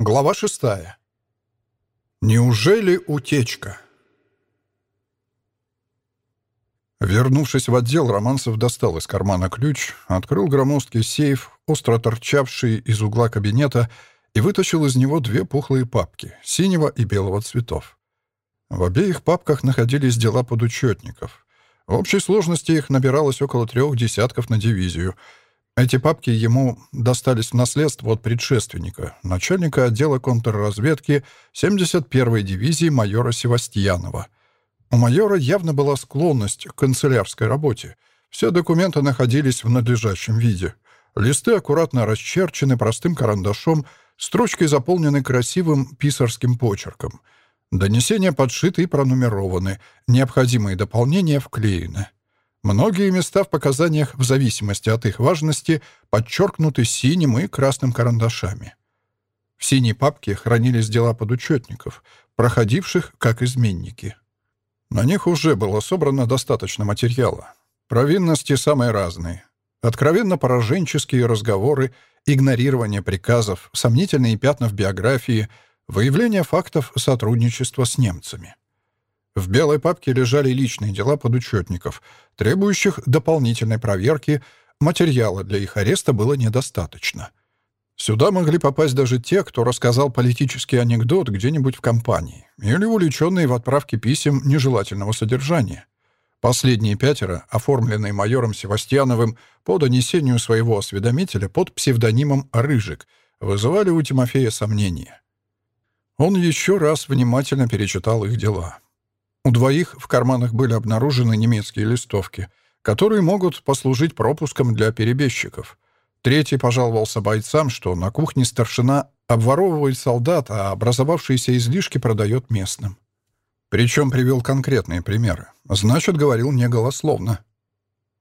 Глава шестая. Неужели утечка? Вернувшись в отдел, Романцев достал из кармана ключ, открыл громоздкий сейф, остро торчавший из угла кабинета, и вытащил из него две пухлые папки — синего и белого цветов. В обеих папках находились дела подучетников. В общей сложности их набиралось около трех десятков на дивизию. Эти папки ему достались в наследство от предшественника, начальника отдела контрразведки 71-й дивизии майора Севастьянова — у майора явно была склонность к канцелярской работе. Все документы находились в надлежащем виде. Листы аккуратно расчерчены простым карандашом, строчки заполнены красивым писарским почерком. Донесения подшиты и пронумерованы, необходимые дополнения вклеены. Многие места в показаниях, в зависимости от их важности, подчеркнуты синим и красным карандашами. В синей папке хранились дела подучетников, проходивших как изменники. На них уже было собрано достаточно материала. Провинности самые разные. Откровенно пораженческие разговоры, игнорирование приказов, сомнительные пятна в биографии, выявление фактов сотрудничества с немцами. В белой папке лежали личные дела подучетников, требующих дополнительной проверки, материала для их ареста было недостаточно. Сюда могли попасть даже те, кто рассказал политический анекдот где-нибудь в компании, или увлеченные в отправке писем нежелательного содержания. Последние пятеро, оформленные майором Севастьяновым по донесению своего осведомителя под псевдонимом «Рыжик», вызывали у Тимофея сомнения. Он еще раз внимательно перечитал их дела. У двоих в карманах были обнаружены немецкие листовки, которые могут послужить пропуском для перебежчиков — Третий пожаловался бойцам, что на кухне старшина обворовывает солдат, а образовавшиеся излишки продает местным. Причем привел конкретные примеры. Значит, говорил не голословно.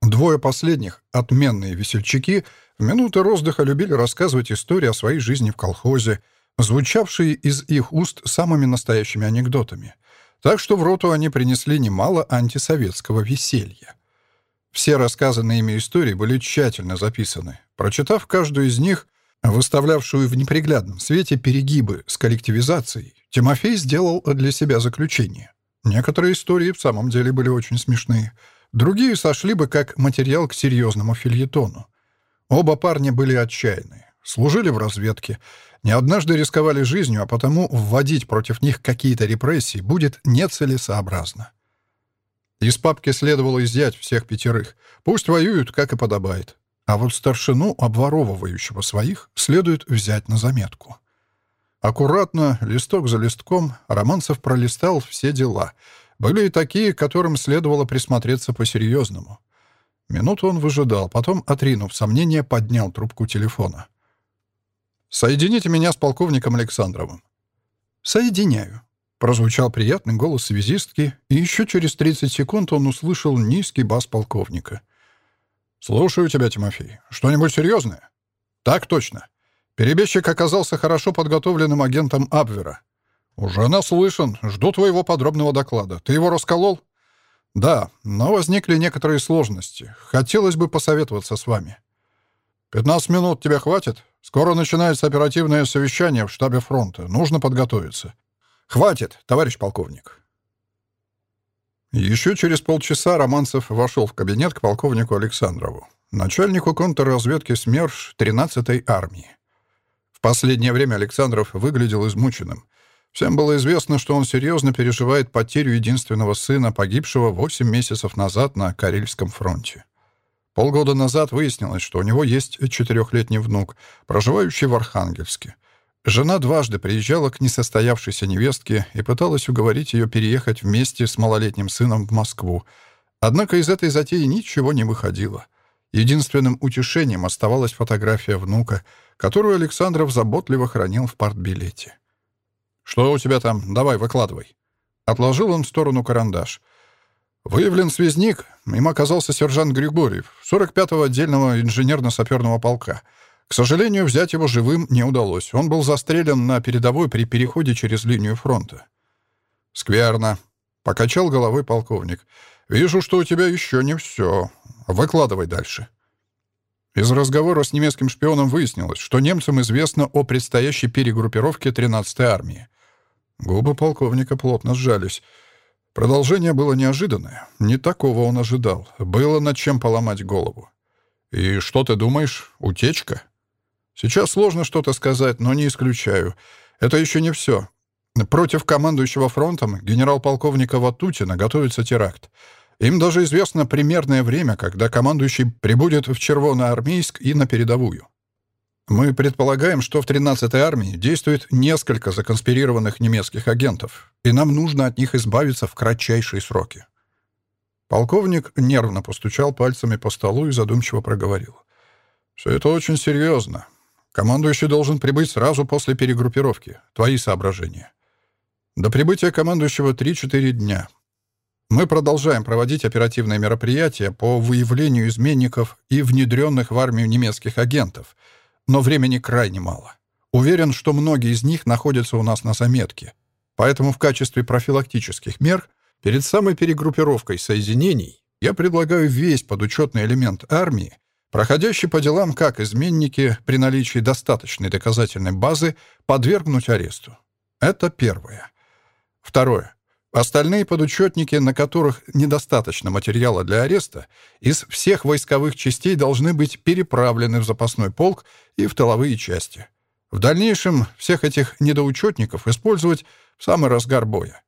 Двое последних, отменные весельчаки, в минуты роздыха любили рассказывать истории о своей жизни в колхозе, звучавшие из их уст самыми настоящими анекдотами. Так что в роту они принесли немало антисоветского веселья. Все рассказанные ими истории были тщательно записаны. Прочитав каждую из них, выставлявшую в неприглядном свете перегибы с коллективизацией, Тимофей сделал для себя заключение. Некоторые истории в самом деле были очень смешные. Другие сошли бы как материал к серьезному фильетону. Оба парня были отчаянные, служили в разведке, не однажды рисковали жизнью, а потому вводить против них какие-то репрессии будет нецелесообразно. Из папки следовало изъять всех пятерых. Пусть воюют, как и подобает. А вот старшину, обворовывающего своих, следует взять на заметку. Аккуратно, листок за листком, Романцев пролистал все дела. Были и такие, которым следовало присмотреться по-серьезному. Минуту он выжидал, потом, отринув сомнения, поднял трубку телефона. «Соедините меня с полковником Александровым». «Соединяю», Прозвучал приятный голос связистки, и еще через 30 секунд он услышал низкий бас полковника. «Слушаю тебя, Тимофей. Что-нибудь серьезное?» «Так точно. Перебежчик оказался хорошо подготовленным агентом Абвера. Уже наслышан. Жду твоего подробного доклада. Ты его расколол?» «Да, но возникли некоторые сложности. Хотелось бы посоветоваться с вами». «Пятнадцать минут тебе хватит? Скоро начинается оперативное совещание в штабе фронта. Нужно подготовиться. «Хватит, товарищ полковник». Еще через полчаса Романцев вошел в кабинет к полковнику Александрову, начальнику контрразведки СМЕРШ 13-й армии. В последнее время Александров выглядел измученным. Всем было известно, что он серьезно переживает потерю единственного сына, погибшего 8 месяцев назад на Карельском фронте. Полгода назад выяснилось, что у него есть четырехлетний внук, проживающий в Архангельске — Жена дважды приезжала к несостоявшейся невестке и пыталась уговорить ее переехать вместе с малолетним сыном в Москву. Однако из этой затеи ничего не выходило. Единственным утешением оставалась фотография внука, которую Александров заботливо хранил в партбилете. «Что у тебя там? Давай, выкладывай». Отложил он в сторону карандаш. Выявлен связник, им оказался сержант Григорьев, 45-го отдельного инженерно-саперного полка — к сожалению, взять его живым не удалось. Он был застрелен на передовой при переходе через линию фронта. «Скверно», — покачал головой полковник. «Вижу, что у тебя еще не все. Выкладывай дальше». Из разговора с немецким шпионом выяснилось, что немцам известно о предстоящей перегруппировке 13-й армии. Губы полковника плотно сжались. Продолжение было неожиданное. Не такого он ожидал. Было над чем поломать голову. «И что ты думаешь? Утечка?» «Сейчас сложно что-то сказать, но не исключаю. Это еще не все. Против командующего фронтом генерал-полковника Ватутина готовится теракт. Им даже известно примерное время, когда командующий прибудет в Червоноармейск и на передовую. Мы предполагаем, что в 13-й армии действует несколько законспирированных немецких агентов, и нам нужно от них избавиться в кратчайшие сроки. Полковник нервно постучал пальцами по столу и задумчиво проговорил. «Все это очень серьезно. Командующий должен прибыть сразу после перегруппировки. Твои соображения». До прибытия командующего 3-4 дня. Мы продолжаем проводить оперативные мероприятия по выявлению изменников и внедренных в армию немецких агентов, но времени крайне мало. Уверен, что многие из них находятся у нас на заметке. Поэтому в качестве профилактических мер перед самой перегруппировкой соединений я предлагаю весь подучетный элемент армии, проходящий по делам как изменники при наличии достаточной доказательной базы, подвергнуть аресту. Это первое. Второе. Остальные подучетники, на которых недостаточно материала для ареста, из всех войсковых частей должны быть переправлены в запасной полк и в тыловые части. В дальнейшем всех этих недоучетников использовать в самый разгар боя.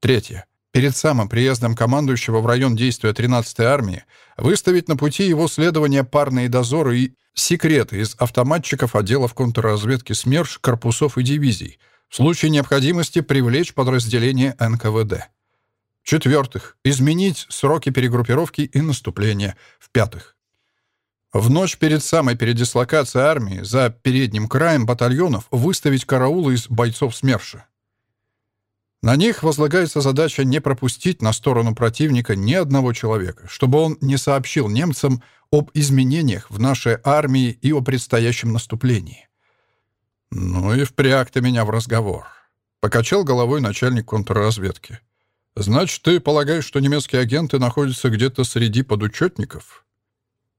Третье. Перед самым приездом командующего в район действия 13-й армии выставить на пути его следования парные дозоры и секреты из автоматчиков отделов контрразведки СМЕРШ, корпусов и дивизий, в случае необходимости привлечь подразделение НКВД. В-четвертых, изменить сроки перегруппировки и наступления. В-пятых, в ночь перед самой передислокацией армии за передним краем батальонов выставить караулы из бойцов СМЕРШа. На них возлагается задача не пропустить на сторону противника ни одного человека, чтобы он не сообщил немцам об изменениях в нашей армии и о предстоящем наступлении. «Ну и впряг ты меня в разговор», — покачал головой начальник контрразведки. «Значит, ты полагаешь, что немецкие агенты находятся где-то среди подучетников?»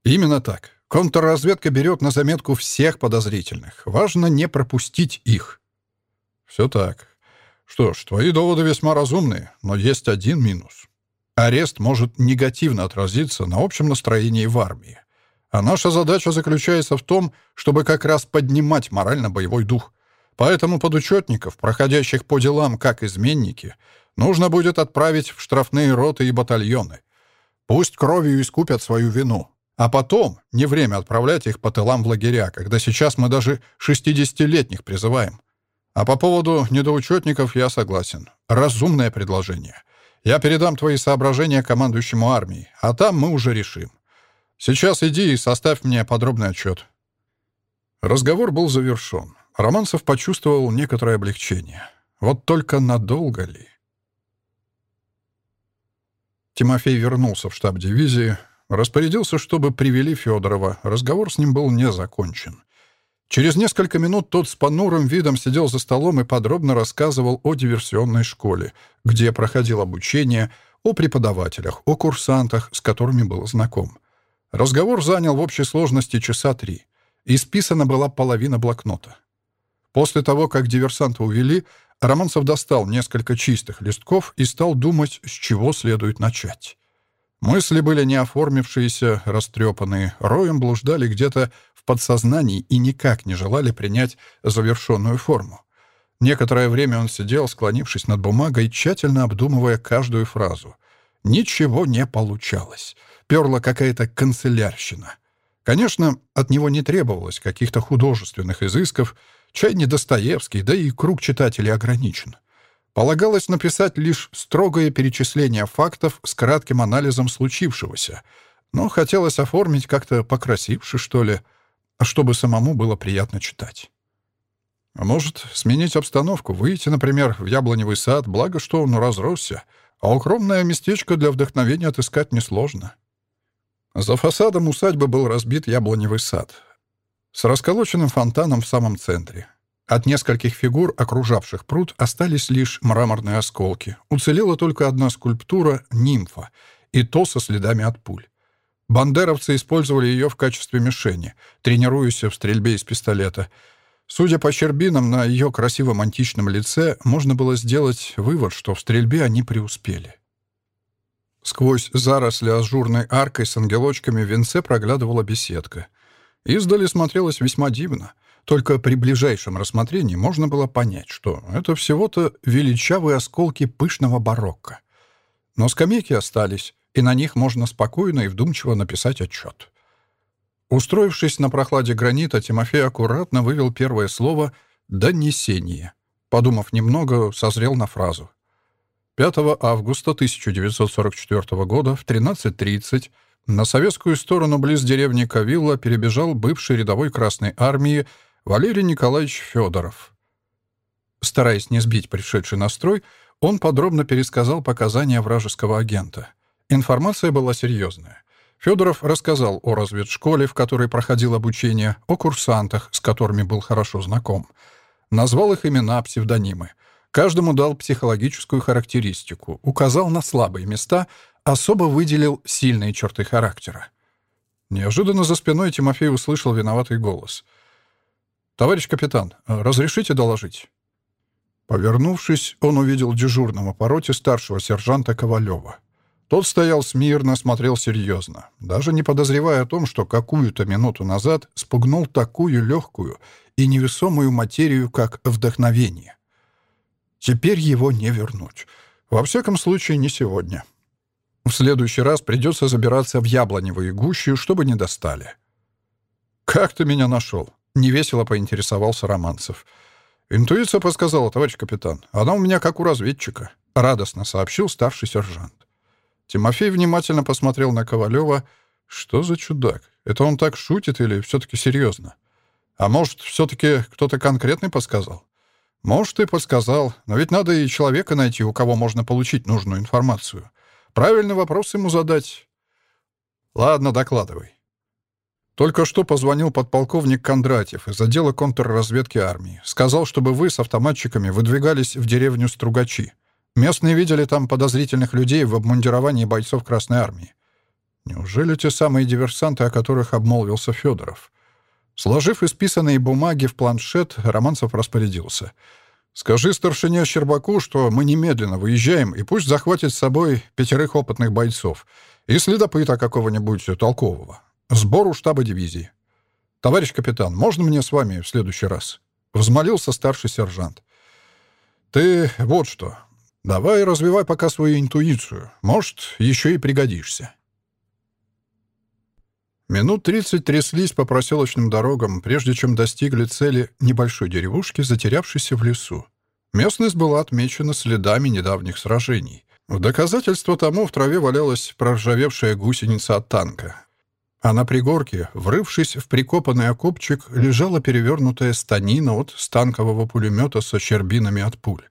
«Именно так. Контрразведка берет на заметку всех подозрительных. Важно не пропустить их». «Все так. Что ж, твои доводы весьма разумные, но есть один минус. Арест может негативно отразиться на общем настроении в армии. А наша задача заключается в том, чтобы как раз поднимать морально-боевой дух. Поэтому подучетников, проходящих по делам как изменники, нужно будет отправить в штрафные роты и батальоны. Пусть кровью искупят свою вину. А потом не время отправлять их по тылам в лагеря, когда сейчас мы даже 60-летних призываем. А по поводу недоучетников я согласен. Разумное предложение. Я передам твои соображения командующему армии, а там мы уже решим. Сейчас иди и составь мне подробный отчет». Разговор был завершен. Романцев почувствовал некоторое облегчение. Вот только надолго ли? Тимофей вернулся в штаб дивизии, распорядился, чтобы привели Федорова. Разговор с ним был не закончен. Через несколько минут тот с понурым видом сидел за столом и подробно рассказывал о диверсионной школе, где проходил обучение, о преподавателях, о курсантах, с которыми был знаком. Разговор занял в общей сложности часа три. Исписана была половина блокнота. После того, как диверсанта увели, Романцев достал несколько чистых листков и стал думать, с чего следует начать. Мысли были не оформившиеся, растрепанные, роем блуждали где-то в подсознании и никак не желали принять завершенную форму. Некоторое время он сидел, склонившись над бумагой, тщательно обдумывая каждую фразу. Ничего не получалось перла какая-то канцелярщина. Конечно, от него не требовалось каких-то художественных изысков, чай не Достоевский, да и круг читателей ограничен. Полагалось написать лишь строгое перечисление фактов с кратким анализом случившегося, но хотелось оформить как-то покрасивше, что ли, чтобы самому было приятно читать. А может, сменить обстановку, выйти, например, в яблоневый сад, благо что он разросся, а укромное местечко для вдохновения отыскать несложно. За фасадом усадьбы был разбит яблоневый сад с расколоченным фонтаном в самом центре. От нескольких фигур, окружавших пруд, остались лишь мраморные осколки. Уцелела только одна скульптура — нимфа, и то со следами от пуль. Бандеровцы использовали ее в качестве мишени, тренируясь в стрельбе из пистолета. Судя по щербинам на ее красивом античном лице, можно было сделать вывод, что в стрельбе они преуспели. Сквозь заросли ажурной аркой с ангелочками в венце проглядывала беседка. Издали смотрелось весьма дивно. Только при ближайшем рассмотрении можно было понять, что это всего-то величавые осколки пышного барокко. Но скамейки остались, и на них можно спокойно и вдумчиво написать отчет. Устроившись на прохладе гранита, Тимофей аккуратно вывел первое слово «донесение». Подумав немного, созрел на фразу. 5 августа 1944 года в 13.30 на советскую сторону близ деревни Кавилла перебежал бывший рядовой Красной Армии Валерий Николаевич Федоров. Стараясь не сбить пришедший настрой, он подробно пересказал показания вражеского агента. Информация была серьезная. Федоров рассказал о разведшколе, в которой проходил обучение, о курсантах, с которыми был хорошо знаком. Назвал их имена, псевдонимы. Каждому дал психологическую характеристику, указал на слабые места, особо выделил сильные черты характера. Неожиданно за спиной Тимофей услышал виноватый голос. «Товарищ капитан, разрешите доложить?» Повернувшись, он увидел дежурного по роте старшего сержанта Ковалева. Тот стоял смирно, смотрел серьезно, даже не подозревая о том, что какую-то минуту назад спугнул такую легкую и невесомую материю, как вдохновение. Теперь его не вернуть. Во всяком случае, не сегодня. В следующий раз придется забираться в яблоневые гущи, чтобы не достали. «Как ты меня нашел?» — невесело поинтересовался Романцев. «Интуиция подсказала, товарищ капитан. Она у меня как у разведчика», — радостно сообщил старший сержант. Тимофей внимательно посмотрел на Ковалева. Что за чудак? Это он так шутит или все-таки серьезно? А может, все-таки кто-то конкретный подсказал? Может, и подсказал, но ведь надо и человека найти, у кого можно получить нужную информацию. Правильный вопрос ему задать. Ладно, докладывай. Только что позвонил подполковник Кондратьев из отдела контрразведки армии. Сказал, чтобы вы с автоматчиками выдвигались в деревню Стругачи. Местные видели там подозрительных людей в обмундировании бойцов Красной Армии. Неужели те самые диверсанты, о которых обмолвился Федоров? Сложив исписанные бумаги в планшет, Романцев распорядился. «Скажи старшине Щербаку, что мы немедленно выезжаем, и пусть захватит с собой пятерых опытных бойцов и следопыта какого-нибудь толкового. Сбор у штаба дивизии. Товарищ капитан, можно мне с вами в следующий раз?» Взмолился старший сержант. «Ты вот что. Давай развивай пока свою интуицию. Может, еще и пригодишься». Минут тридцать тряслись по проселочным дорогам, прежде чем достигли цели небольшой деревушки, затерявшейся в лесу. Местность была отмечена следами недавних сражений. В доказательство тому в траве валялась проржавевшая гусеница от танка. А на пригорке, врывшись в прикопанный окопчик, лежала перевернутая станина от станкового пулемета со щербинами от пуль.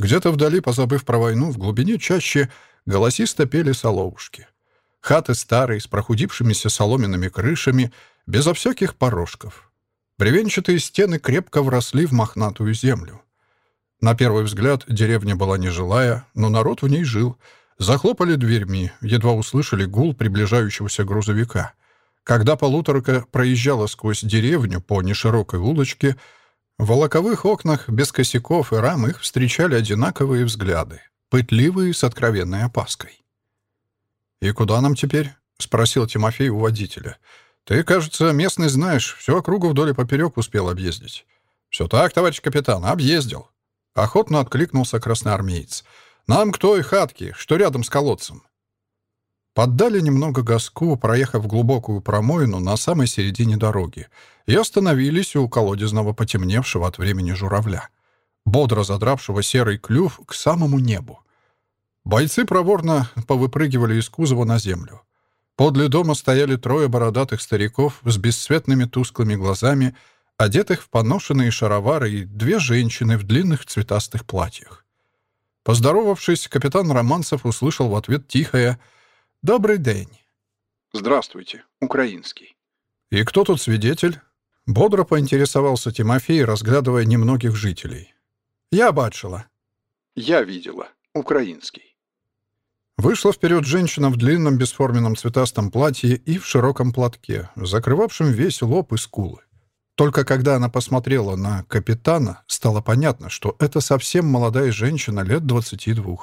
Где-то вдали, позабыв про войну, в глубине чаще голосисто пели соловушки. Хаты старые, с прохудившимися соломенными крышами, безо всяких порожков. Бревенчатые стены крепко вросли в мохнатую землю. На первый взгляд деревня была нежилая, но народ в ней жил. Захлопали дверьми, едва услышали гул приближающегося грузовика. Когда полуторка проезжала сквозь деревню по неширокой улочке, в волоковых окнах без косяков и рам их встречали одинаковые взгляды, пытливые с откровенной опаской. «И куда нам теперь?» — спросил Тимофей у водителя. «Ты, кажется, местный знаешь, всю округу вдоль и поперек успел объездить». «Все так, товарищ капитан, объездил». Охотно откликнулся красноармеец. «Нам к той хатке, что рядом с колодцем». Поддали немного газку, проехав глубокую промоину на самой середине дороги, и остановились у колодезного потемневшего от времени журавля, бодро задравшего серый клюв к самому небу. Бойцы проворно повыпрыгивали из кузова на землю. Подле дома стояли трое бородатых стариков с бесцветными тусклыми глазами, одетых в поношенные шаровары, и две женщины в длинных цветастых платьях. Поздоровавшись, капитан Романцев услышал в ответ тихое «Добрый день». «Здравствуйте, украинский». «И кто тут свидетель?» Бодро поинтересовался Тимофей, разглядывая немногих жителей. «Я бачила». «Я видела. Украинский». Вышла вперед женщина в длинном бесформенном цветастом платье и в широком платке, закрывавшем весь лоб и скулы. Только когда она посмотрела на капитана, стало понятно, что это совсем молодая женщина лет 22.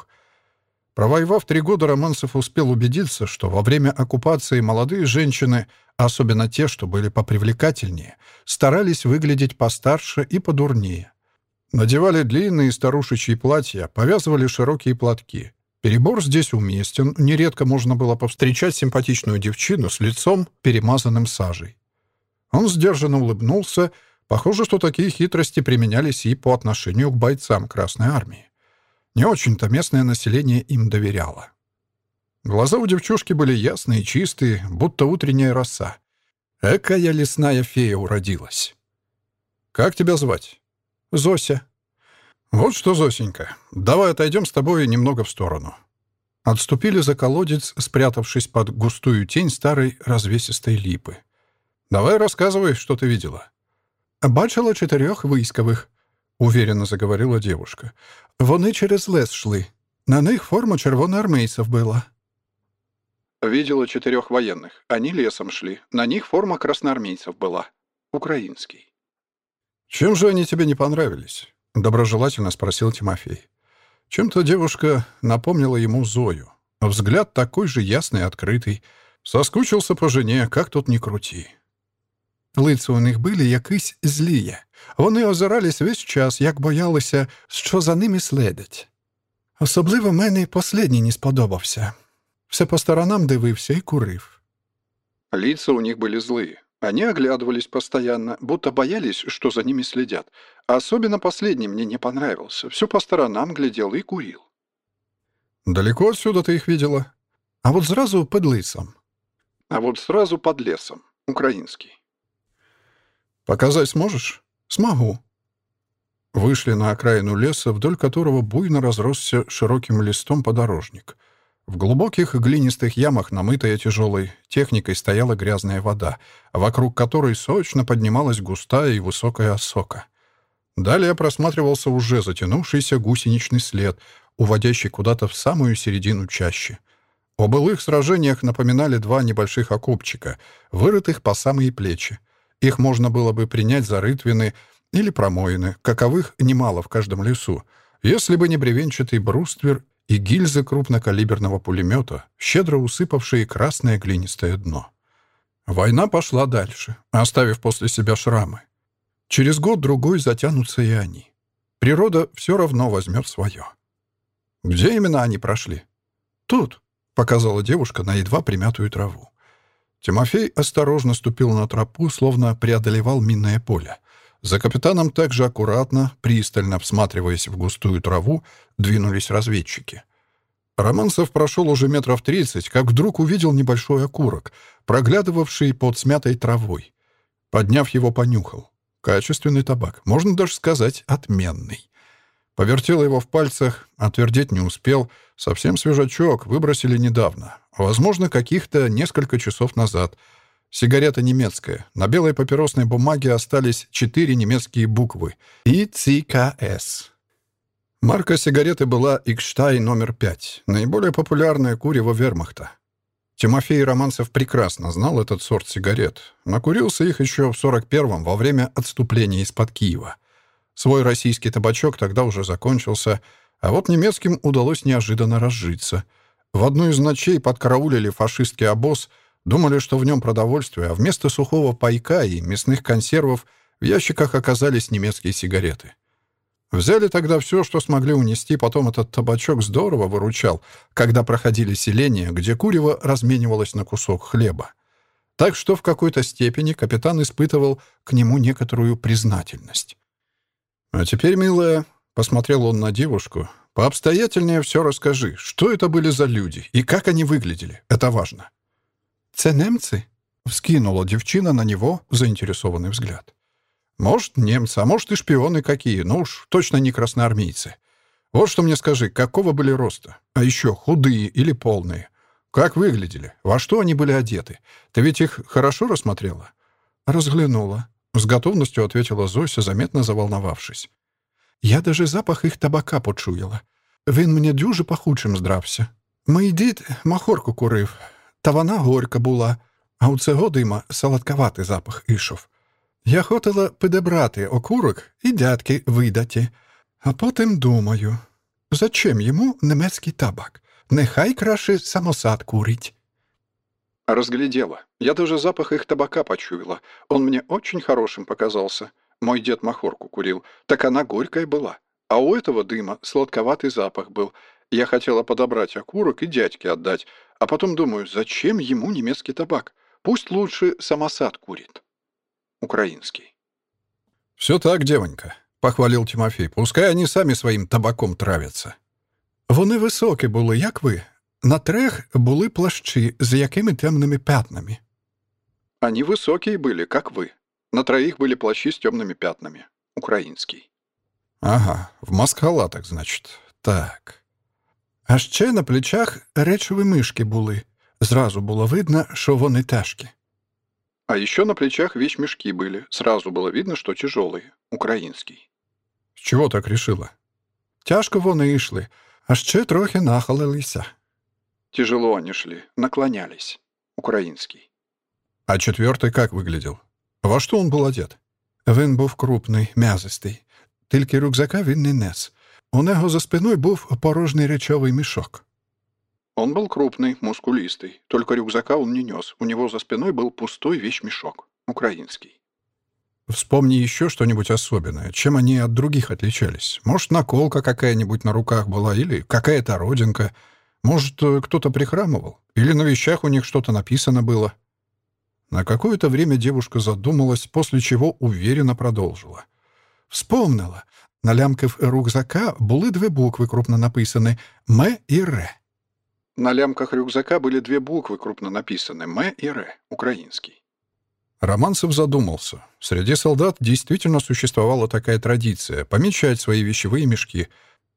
Провоевав три года, Романцев успел убедиться, что во время оккупации молодые женщины, особенно те, что были попривлекательнее, старались выглядеть постарше и подурнее. Надевали длинные старушечьи платья, повязывали широкие платки. Перебор здесь уместен, нередко можно было повстречать симпатичную девчину с лицом, перемазанным сажей. Он сдержанно улыбнулся. Похоже, что такие хитрости применялись и по отношению к бойцам Красной Армии. Не очень-то местное население им доверяло. Глаза у девчушки были ясные, чистые, будто утренняя роса. Экая лесная фея уродилась. «Как тебя звать?» «Зося». «Вот что, Зосенька, давай отойдем с тобой немного в сторону». Отступили за колодец, спрятавшись под густую тень старой развесистой липы. Давай рассказывай, что ты видела». «Бачила чотирьох військових», — уверенно заговорила девушка. «Вони через лес шли. На них форма червоноармейцев была». «Видела четырех военных. Они лесом шли. На них форма красноармейцев была. Украинский». «Чем же они тебе не понравились?» — доброжелательно спросил Тимофей. Чем-то девушка напомнила ему Зою. Взгляд такой же ясный и открытый. Соскучился по жене, как тут ни крути. Лиця у них були якісь злії. Вони озирались весь час, як боялися, що за ними слідять. Особливо мені послідній не сподобався. Все по сторонам дивився і курив. Лица у них были злые. Они оглядывались постоянно, будто боялись, что за ними следят. А особенно последний мне не понравился. Все по сторонам глядел и курил. «Далеко отсюда ты их видела?» А вот сразу под лисом. А вот сразу под лесом. Украинский. «Показать сможешь?» «Смогу». Вышли на окраину леса, вдоль которого буйно разросся широким листом подорожник. В глубоких глинистых ямах, намытая тяжелой техникой, стояла грязная вода, вокруг которой сочно поднималась густая и высокая осока. Далее просматривался уже затянувшийся гусеничный след, уводящий куда-то в самую середину чащи. О былых сражениях напоминали два небольших окопчика, вырытых по самые плечи. Их можно было бы принять за рытвины или промоины, каковых немало в каждом лесу, если бы не бревенчатый бруствер и гильзы крупнокалиберного пулемета, щедро усыпавшие красное глинистое дно. Война пошла дальше, оставив после себя шрамы. Через год-другой затянутся и они. Природа все равно возьмет свое. Где именно они прошли? Тут, — показала девушка на едва примятую траву. Тимофей осторожно ступил на тропу, словно преодолевал минное поле. За капитаном также аккуратно, пристально всматриваясь в густую траву, двинулись разведчики. Романцев прошел уже метров тридцать, как вдруг увидел небольшой окурок, проглядывавший под смятой травой. Подняв его, понюхал. Качественный табак, можно даже сказать, отменный. Повертел его в пальцах, отвердеть не успел. Совсем свежачок, выбросили недавно. Возможно, каких-то несколько часов назад. Сигарета немецкая. На белой папиросной бумаге остались четыре немецкие буквы. ИЦКС. Марка сигареты была «Икштай» номер пять. Наиболее популярное курево вермахта. Тимофей Романцев прекрасно знал этот сорт сигарет. Накурился их еще в 41-м, во время отступления из-под Киева. Свой российский табачок тогда уже закончился, а вот немецким удалось неожиданно разжиться — в одну из ночей подкараулили фашистский обоз, думали, что в нем продовольствие, а вместо сухого пайка и мясных консервов в ящиках оказались немецкие сигареты. Взяли тогда все, что смогли унести, потом этот табачок здорово выручал, когда проходили селения, где курево разменивалось на кусок хлеба. Так что в какой-то степени капитан испытывал к нему некоторую признательность. «А теперь, милая», — посмотрел он на девушку, Пообстоятельнее все расскажи. Что это были за люди и как они выглядели? Это важно». «Це немцы?» — вскинула девчина на него заинтересованный взгляд. «Может, немцы, а может и шпионы какие, но уж точно не красноармейцы. Вот что мне скажи, какого были роста? А еще худые или полные? Как выглядели? Во что они были одеты? Ты ведь их хорошо рассмотрела?» «Разглянула», — с готовностью ответила Зося, заметно заволновавшись. Я даже запах их табака почуяла. Він мені дуже пахучим здрався. Мій дід махорку курив, та вона горька була, а у цього дима солодковатий запах ішов. Я хотіла підібрати окурок і дядки видаті, а потім думаю, зачем йому немецький табак? Нехай краще самосад курить. Разглядела. Я даже запах их табака почуяла. Он мне очень хорошим показался. Мой дед махорку курил. Так она горькая была. А у этого дыма сладковатый запах был. Я хотела подобрать окурок и дядьке отдать. а потом думаю, зачем ему немецкий табак? Пусть лучше самосад курит. Украинский. «Все так, девонька», — похвалил Тимофей. «Пускай они сами своим табаком травятся». Вони високі були, як ви. На трех були плащі з якими темними пятнами. Они высокие были, как вы. На троих были плащи с темными пятнами. Украинский. «Ага, в маскалатах, значит. Так». А ще на плечах речові мишки були. Зразу було видно, що вони тяжкі. А еще на плечах вещмешки были. Сразу было видно, что тяжелые. Украинский. С чего так решила? Тяжко вони йшли, а ще трохи нахалилися. Тяжело они шли, наклонялись. Украинский. А четвертый как выглядел? Во что он был одет? Він був крупний, м'язистий. Тільки рюкзака він не нес. У нього за спиною був порожній речовий мішок. Он был крупный, мускулистый. Только рюкзака он не нес. У него за спиной был пустой вещмешок. Украинский. Вспомни еще что-нибудь особенное. Чем они от других отличались? Может, наколка какая-нибудь на руках была или какая-то родинка? Может, э, кто-то прихрамывал? Или на вещах у них что-то написано было? На какое-то время девушка задумалась, после чего уверенно продолжила. Вспомнила. На лямках рюкзака були дві букви крупно написані «М» і «Р». На лямках рюкзака были две буквы крупно написаны «М» и «Р». Украинский. Романцев задумался. Среди солдат действительно существовала такая традиция — помечать свои вещевые мешки.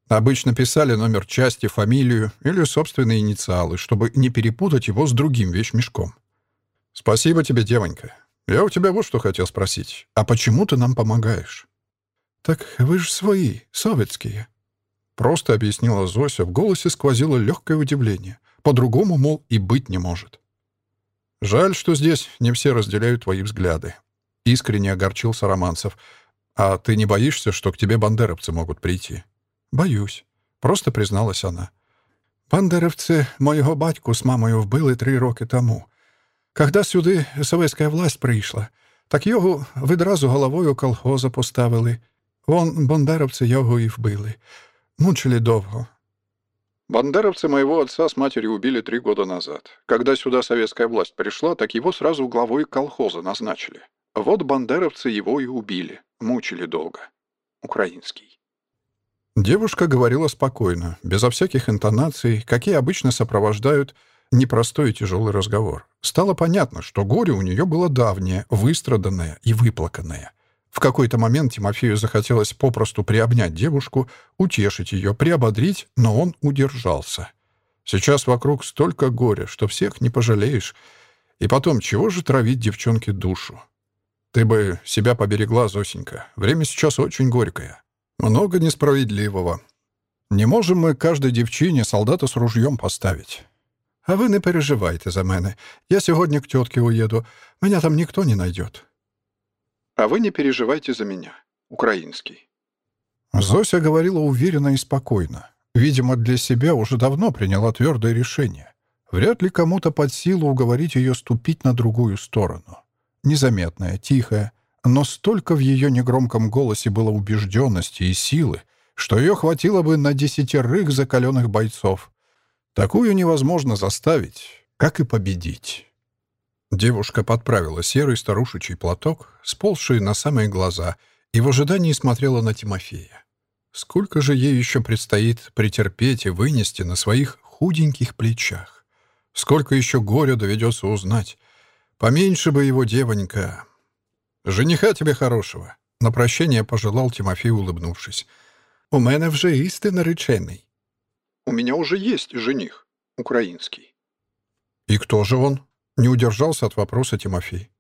Обычно писали номер части, фамилию или собственные инициалы, чтобы не перепутать его с другим вещмешком. «Спасибо тебе, девонька. Я у тебя вот что хотел спросить. А почему ты нам помогаешь?» «Так вы же свои, советские». Просто объяснила Зося, в голосе сквозило легкое удивление. По-другому, мол, и быть не может. «Жаль, что здесь не все разделяют твои взгляды». Искренне огорчился Романцев. «А ты не боишься, что к тебе бандеровцы могут прийти?» «Боюсь», — просто призналась она. «Бандеровці моєго батьку з мамою вбили три роки тому. Когда сюди совєтська власть прийшла, так його відразу головою колхоза поставили. Вон бандеровці його і вбили. Мучили довго. Бандеровцы моего отца с матерью убили три года назад. Когда сюда советская власть пришла, так его сразу главой колхоза назначили. Вот бандеровцы его и убили. Мучили долго. Украинский. Девушка говорила спокойно, безо всяких интонаций, какие обычно сопровождают непростой и тяжелый разговор. Стало понятно, что горе у нее было давнее, выстраданное и выплаканное. В какой-то момент Тимофею захотелось попросту приобнять девушку, утешить ее, приободрить, но он удержался. Сейчас вокруг столько горя, что всех не пожалеешь. И потом, чего же травить девчонке душу? Ты бы себя поберегла, Зосенька. Время сейчас очень горькое. Много несправедливого. Не можем мы каждой девчине солдата с ружьем поставить. А ви не переживайте за мене. Я сьогодні к тетке уеду. Меня там никто не найдет. А вы не переживайте за меня. Украинский. Зося говорила уверенно и спокойно. Видимо, для себя уже давно приняла твердое решение. Вряд ли кому-то под силу уговорить ее ступить на другую сторону. Незаметная, тихая, но столько в ее негромком голосе было убежденности и силы, что ее хватило бы на десятерых закаленных бойцов. Такую невозможно заставить, как и победить. Девушка подправила серый старушечий платок, сползший на самые глаза, и в ожидании смотрела на Тимофея. Сколько же ей еще предстоит претерпеть и вынести на своих худеньких плечах? Сколько еще горя доведется узнать? Поменьше бы его девонька. «Жениха тебе хорошего!» На прощение пожелал Тимофей, улыбнувшись. «У мене вже істи наречений». У меня уже есть жених. Украинский. «И кто же он?» Не удержался от вопроса Тимофей.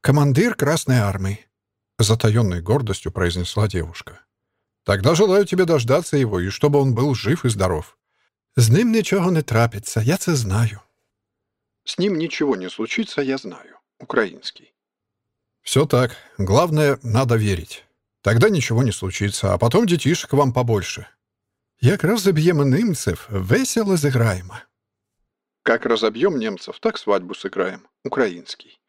«Командир Красной Армии», — затаенной гордостью произнесла девушка. «Тогда желаю тебе дождаться его, и чтобы он был жив и здоров». З ним нічого не трапиться, я це знаю. С ним ничего не случится, я знаю. Украинский. Все так. Главное, надо верить. Тогда ничего не случится, а потом детишек вам побольше. Як розоб'ємо німців, весело зіграємо. Как разобьем немцев, так свадьбу сыграем. Украинский.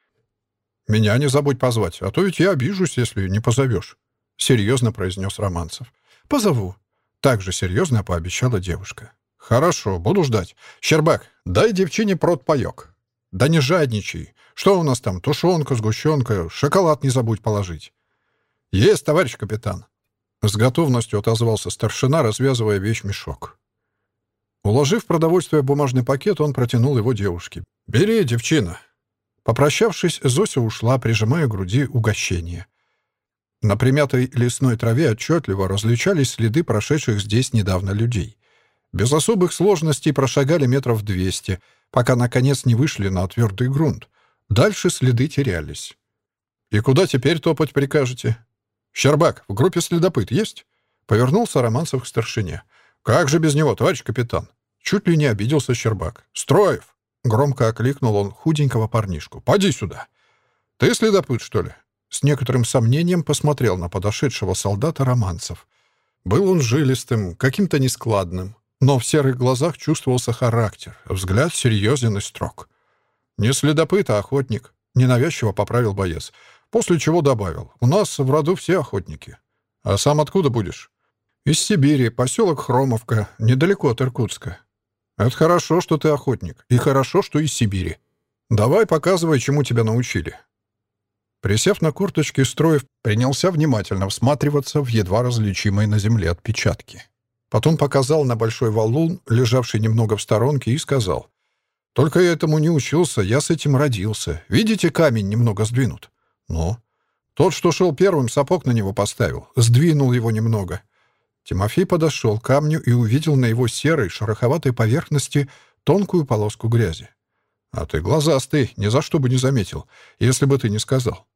Меня не забудь позвать, а то ведь я обижусь, если не позовешь. Серьезно произнес Романцев. Позову. Так же серьезно пообещала девушка. Хорошо, буду ждать. Щербак, дай девчине протпоек. Да не жадничай. Что у нас там? Тушенка, сгущенка, шоколад не забудь положить. Есть, товарищ капитан. С готовностью отозвался старшина, развязывая вещмешок. Уложив в продовольствие бумажный пакет, он протянул его девушке. «Бери, девчина». Попрощавшись, Зося ушла, прижимая к груди угощение. На примятой лесной траве отчетливо различались следы прошедших здесь недавно людей. Без особых сложностей прошагали метров двести, пока, наконец, не вышли на твердый грунт. Дальше следы терялись. «И куда теперь топать прикажете?» «Щербак, в группе следопыт есть?» Повернулся Романцев к старшине. «Как же без него, товарищ капитан?» Чуть ли не обиделся Щербак. «Строев!» Громко окликнул он худенького парнишку. «Поди сюда!» «Ты следопыт, что ли?» С некоторым сомнением посмотрел на подошедшего солдата Романцев. Был он жилистым, каким-то нескладным, но в серых глазах чувствовался характер, взгляд серьезен и строг. «Не следопыт, а охотник», — ненавязчиво поправил боец, после чего добавил. «У нас в роду все охотники. А сам откуда будешь?» «Из Сибири, поселок Хромовка, недалеко от Иркутска». «Это хорошо, что ты охотник, и хорошо, что из Сибири. Давай показывай, чему тебя научили». Присев на курточке, Строев принялся внимательно всматриваться в едва различимые на земле отпечатки. Потом показал на большой валун, лежавший немного в сторонке, и сказал. «Только я этому не учился, я с этим родился. Видите, камень немного сдвинут?» «Ну?» «Тот, что шел первым, сапог на него поставил. Сдвинул его немного». Тимофей подошел к камню и увидел на его серой, шероховатой поверхности тонкую полоску грязи. «А ты глазастый, ни за что бы не заметил, если бы ты не сказал».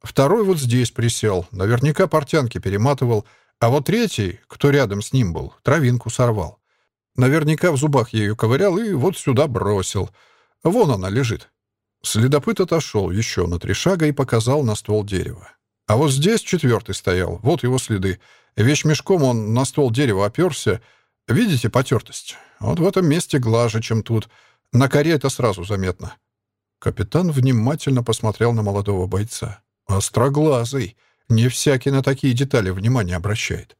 Второй вот здесь присел, наверняка портянки перематывал, а вот третий, кто рядом с ним был, травинку сорвал. Наверняка в зубах ею ковырял и вот сюда бросил. Вон она лежит. Следопыт отошел еще на три шага и показал на ствол дерева. А вот здесь четвертый стоял, вот его следы. Вещь мешком он на ствол дерева оперся. Видите потертость? Вот в этом месте глаже, чем тут. На коре это сразу заметно. Капитан внимательно посмотрел на молодого бойца. Остроглазый. Не всякий на такие детали внимание обращает.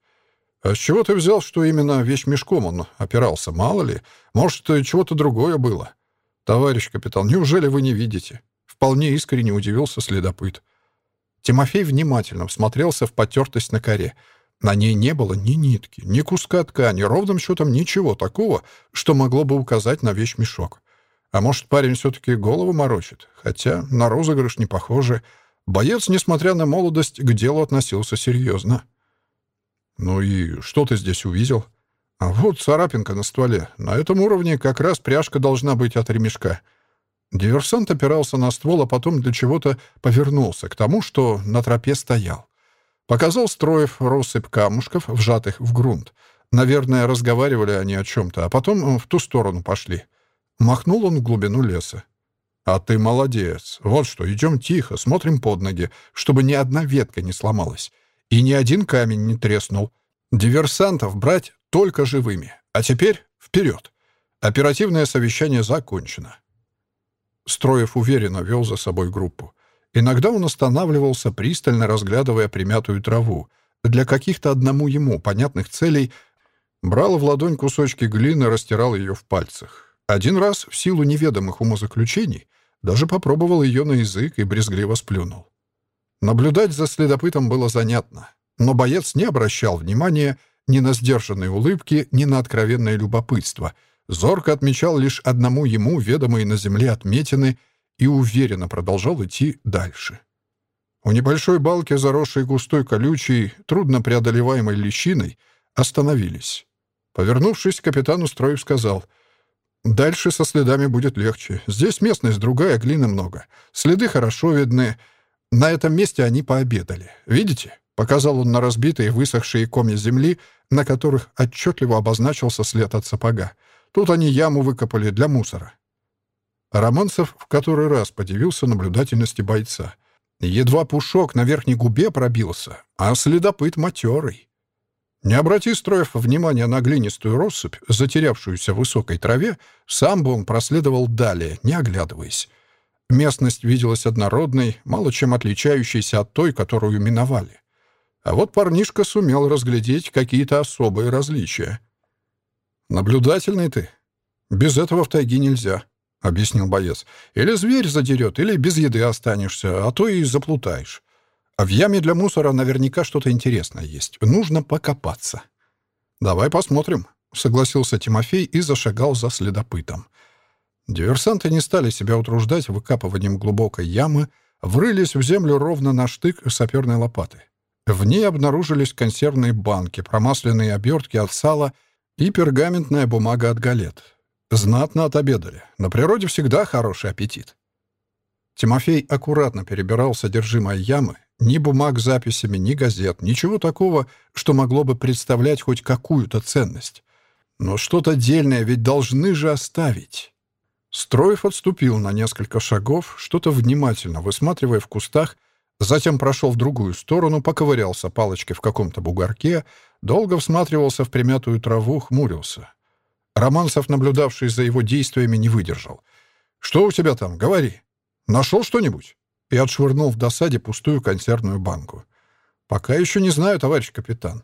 А с чего ты взял, что именно вещь мешком он опирался? Мало ли. Может, чего-то другое было? Товарищ капитан, неужели вы не видите? Вполне искренне удивился следопыт. Тимофей внимательно всмотрелся в потертость на коре. На ней не было ни нитки, ни куска ткани, ровным счетом ничего такого, что могло бы указать на вещь-мешок. А может, парень все-таки голову морочит? Хотя на розыгрыш не похоже — Боец, несмотря на молодость, к делу относился серьезно. «Ну и что ты здесь увидел?» «А вот царапинка на стволе. На этом уровне как раз пряжка должна быть от ремешка». Диверсант опирался на ствол, а потом для чего-то повернулся к тому, что на тропе стоял. Показал строев россыпь камушков, вжатых в грунт. Наверное, разговаривали они о чем-то, а потом в ту сторону пошли. Махнул он в глубину леса. «А ты молодец. Вот что, идем тихо, смотрим под ноги, чтобы ни одна ветка не сломалась и ни один камень не треснул. Диверсантов брать только живыми. А теперь вперед. Оперативное совещание закончено». Строев уверенно вел за собой группу. Иногда он останавливался, пристально разглядывая примятую траву. Для каких-то одному ему понятных целей брал в ладонь кусочки глины, растирал ее в пальцах. Один раз, в силу неведомых умозаключений, даже попробовал ее на язык и брезгливо сплюнул. Наблюдать за следопытом было занятно, но боец не обращал внимания ни на сдержанные улыбки, ни на откровенное любопытство. Зорко отмечал лишь одному ему ведомые на земле отметины и уверенно продолжал идти дальше. У небольшой балки, заросшей густой колючей, трудно преодолеваемой лещиной, остановились. Повернувшись, капитан Устроев сказал — Дальше со следами будет легче. Здесь местность другая, глины много. Следы хорошо видны. На этом месте они пообедали. Видите? Показал он на разбитые, высохшие комья земли, на которых отчетливо обозначился след от сапога. Тут они яму выкопали для мусора. Романцев в который раз подивился наблюдательности бойца. Едва пушок на верхней губе пробился, а следопыт матерый. Не обрати Строев внимания на глинистую россыпь, затерявшуюся в высокой траве, сам бы он проследовал далее, не оглядываясь. Местность виделась однородной, мало чем отличающейся от той, которую миновали. А вот парнишка сумел разглядеть какие-то особые различия. «Наблюдательный ты. Без этого в тайге нельзя», — объяснил боец. «Или зверь задерет, или без еды останешься, а то и заплутаешь. А в яме для мусора наверняка что-то интересное есть. Нужно покопаться». «Давай посмотрим», — согласился Тимофей и зашагал за следопытом. Диверсанты не стали себя утруждать выкапыванием глубокой ямы, врылись в землю ровно на штык саперной лопаты. В ней обнаружились консервные банки, промасленные обертки от сала и пергаментная бумага от галет. Знатно отобедали. На природе всегда хороший аппетит. Тимофей аккуратно перебирал содержимое ямы. Ни бумаг с записями, ни газет, ничего такого, что могло бы представлять хоть какую-то ценность. Но что-то дельное ведь должны же оставить. Строев отступил на несколько шагов, что-то внимательно высматривая в кустах, затем прошел в другую сторону, поковырялся палочкой в каком-то бугорке, долго всматривался в примятую траву, хмурился. Романцев, наблюдавший за его действиями, не выдержал. «Что у тебя там? Говори. Нашел что-нибудь?» И отшвырнул в досаде пустую консервную банку. «Пока еще не знаю, товарищ капитан.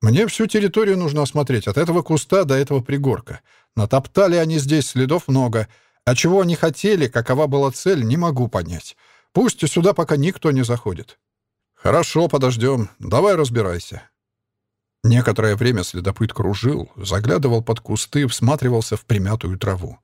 Мне всю территорию нужно осмотреть, от этого куста до этого пригорка. Натоптали они здесь, следов много. А чего они хотели, какова была цель, не могу понять. Пусть сюда пока никто не заходит». «Хорошо, подождем. Давай разбирайся». Некоторое время следопыт кружил, заглядывал под кусты, всматривался в примятую траву.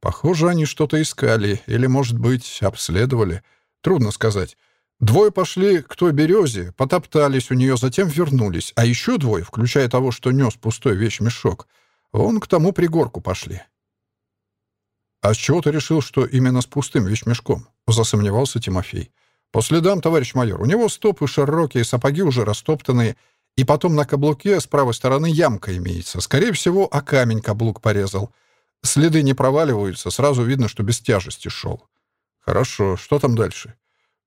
Похоже, они что-то искали, или, может быть, обследовали. Трудно сказать. Двое пошли к той березе, потоптались у нее, затем вернулись, а еще двое, включая того, что нес пустой вещмешок, он к тому пригорку пошли. «А с чего ты решил, что именно с пустым вещмешком?» — засомневался Тимофей. «По следам, товарищ майор, у него стопы широкие, сапоги уже растоптанные, и потом на каблуке с правой стороны ямка имеется. Скорее всего, а камень каблук порезал. Следы не проваливаются, сразу видно, что без тяжести шел. Хорошо, что там дальше?